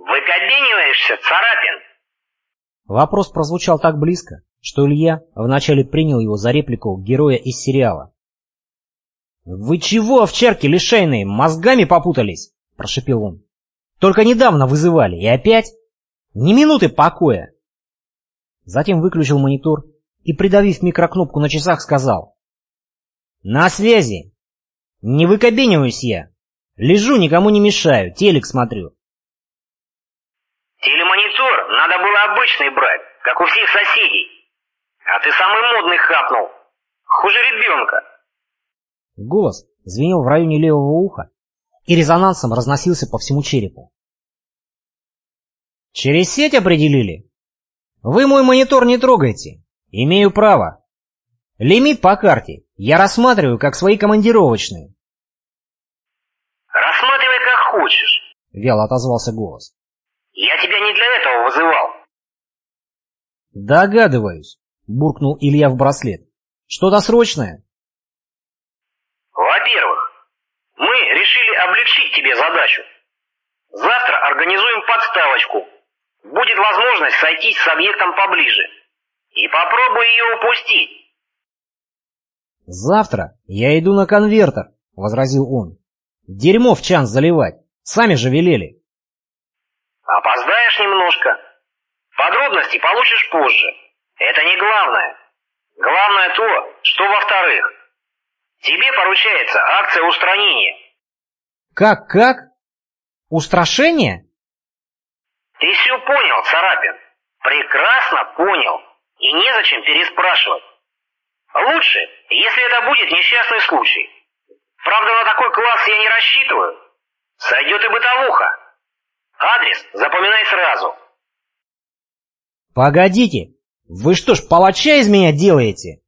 Выкобениваешься, Царапин? Вопрос прозвучал так близко, что Илья вначале принял его за реплику героя из сериала. «Вы чего, овчарки лишайные, мозгами попутались?» – прошепел он. «Только недавно вызывали, и опять? Ни минуты покоя!» Затем выключил монитор и, придавив микрокнопку на часах, сказал. «На связи! Не выкобениваюсь я! Лежу, никому не мешаю, телек смотрю!» «Телемонитор надо было обычный брать, как у всех соседей, а ты самый модный хапнул, хуже ребенка!» Голос звенел в районе левого уха и резонансом разносился по всему черепу. «Через сеть определили? Вы мой монитор не трогайте. Имею право. Лимит по карте я рассматриваю как свои командировочные». «Рассматривай как хочешь», — вяло отозвался голос. «Я тебя не для этого вызывал». «Догадываюсь», — буркнул Илья в браслет. «Что-то срочное?» облегчить тебе задачу. Завтра организуем подставочку. Будет возможность сойтись с объектом поближе. И попробуй ее упустить. «Завтра я иду на конвертер», — возразил он. «Дерьмо в чан заливать. Сами же велели». «Опоздаешь немножко. Подробности получишь позже. Это не главное. Главное то, что во-вторых. Тебе поручается акция устранения. Как-как? Устрашение? Ты все понял, Царапин. Прекрасно понял. И незачем переспрашивать. Лучше, если это будет несчастный случай. Правда, на такой класс я не рассчитываю. Сойдет и бытовуха. Адрес запоминай сразу. Погодите, вы что ж, палача из меня делаете?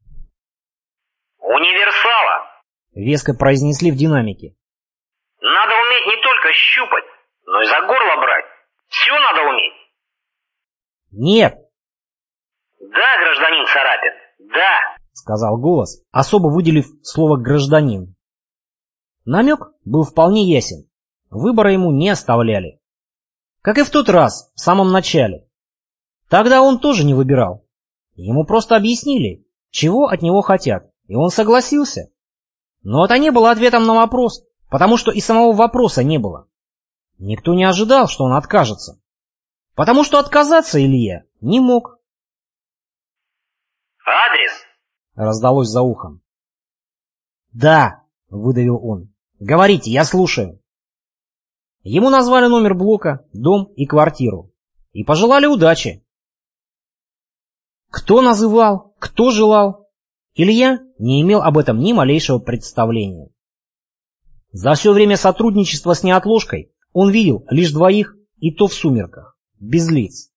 Универсала, веско произнесли в динамике. Надо уметь не только щупать, но и за горло брать. Все надо уметь. Нет. Да, гражданин Сарапин, да, сказал голос, особо выделив слово «гражданин». Намек был вполне ясен. Выбора ему не оставляли. Как и в тот раз, в самом начале. Тогда он тоже не выбирал. Ему просто объяснили, чего от него хотят, и он согласился. Но это не было ответом на вопрос, потому что и самого вопроса не было. Никто не ожидал, что он откажется. Потому что отказаться Илья не мог. «Адрес?» — раздалось за ухом. «Да», — выдавил он. «Говорите, я слушаю». Ему назвали номер блока, дом и квартиру. И пожелали удачи. Кто называл, кто желал, Илья не имел об этом ни малейшего представления. За все время сотрудничества с неотложкой он видел лишь двоих, и то в сумерках, без лиц.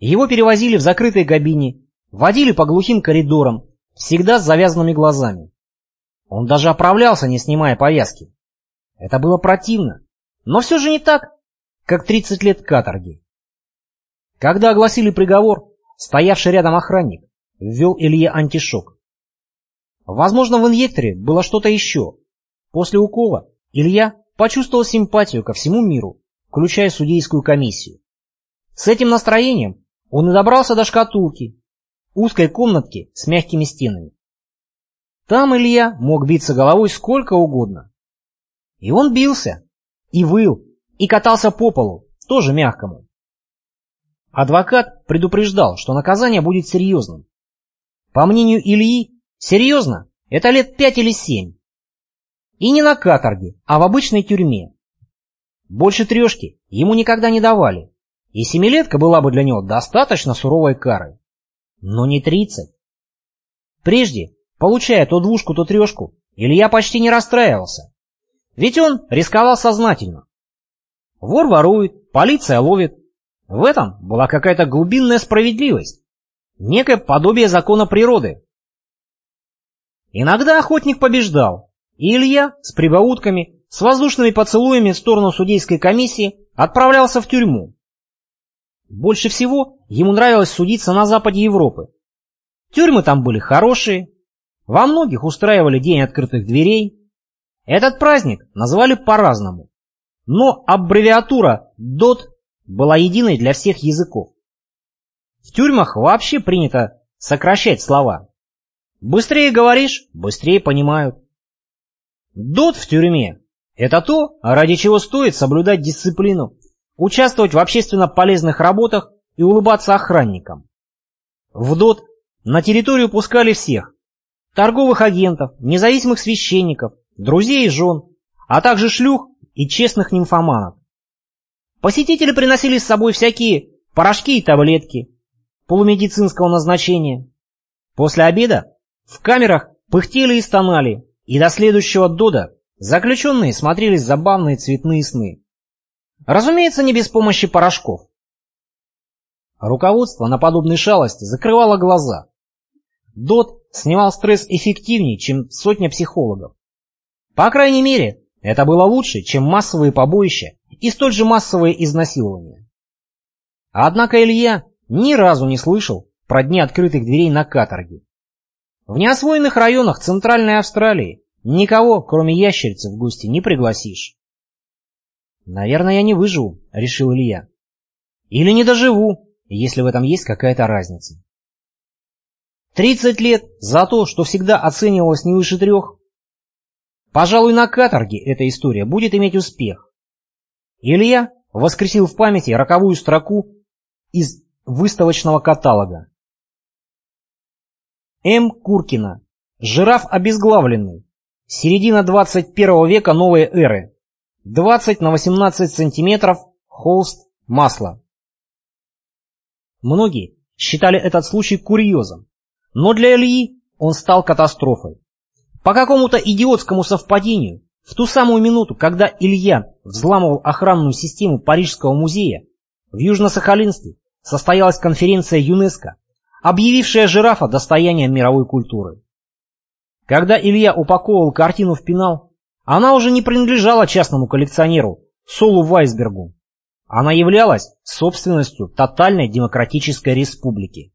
Его перевозили в закрытой кабине, водили по глухим коридорам, всегда с завязанными глазами. Он даже оправлялся, не снимая повязки. Это было противно, но все же не так, как 30 лет каторги. Когда огласили приговор, стоявший рядом охранник ввел Илье антишок. Возможно, в инъекторе было что-то еще, После укола Илья почувствовал симпатию ко всему миру, включая судейскую комиссию. С этим настроением он и добрался до шкатулки, узкой комнатки с мягкими стенами. Там Илья мог биться головой сколько угодно. И он бился, и выл, и катался по полу, тоже мягкому. Адвокат предупреждал, что наказание будет серьезным. По мнению Ильи, серьезно – это лет пять или семь. И не на каторге, а в обычной тюрьме. Больше трешки ему никогда не давали, и семилетка была бы для него достаточно суровой карой. Но не тридцать. Прежде, получая то двушку, то трешку, Илья почти не расстраивался. Ведь он рисковал сознательно. Вор ворует, полиция ловит. В этом была какая-то глубинная справедливость, некое подобие закона природы. Иногда охотник побеждал, и Илья с прибаутками, с воздушными поцелуями в сторону судейской комиссии отправлялся в тюрьму. Больше всего ему нравилось судиться на западе Европы. Тюрьмы там были хорошие, во многих устраивали день открытых дверей. Этот праздник называли по-разному, но аббревиатура ДОТ была единой для всех языков. В тюрьмах вообще принято сокращать слова. Быстрее говоришь, быстрее понимают. Дот в тюрьме – это то, ради чего стоит соблюдать дисциплину, участвовать в общественно полезных работах и улыбаться охранникам. В ДОТ на территорию пускали всех – торговых агентов, независимых священников, друзей и жен, а также шлюх и честных нимфоманов. Посетители приносили с собой всякие порошки и таблетки полумедицинского назначения. После обеда в камерах пыхтели и стонали, и до следующего дода заключенные смотрели забавные цветные сны. Разумеется, не без помощи порошков. Руководство на подобные шалости закрывало глаза. Дот снимал стресс эффективнее, чем сотня психологов. По крайней мере, это было лучше, чем массовые побоища и столь же массовые изнасилования. Однако Илья ни разу не слышал про дни открытых дверей на каторге. В неосвоенных районах Центральной Австралии никого, кроме ящерицы, в гости не пригласишь. «Наверное, я не выживу», — решил Илья. «Или не доживу, если в этом есть какая-то разница». Тридцать лет за то, что всегда оценивалось не выше трех. Пожалуй, на каторге эта история будет иметь успех. Илья воскресил в памяти роковую строку из выставочного каталога. М. Куркина. Жираф обезглавленный. Середина 21 века новой эры. 20 на 18 сантиметров. Холст. Масло. Многие считали этот случай курьезом, но для Ильи он стал катастрофой. По какому-то идиотскому совпадению, в ту самую минуту, когда Илья взламывал охранную систему Парижского музея, в Южно-Сахалинске состоялась конференция ЮНЕСКО объявившая жирафа достоянием мировой культуры. Когда Илья упаковывал картину в пенал, она уже не принадлежала частному коллекционеру Солу Вайсбергу. Она являлась собственностью тотальной демократической республики.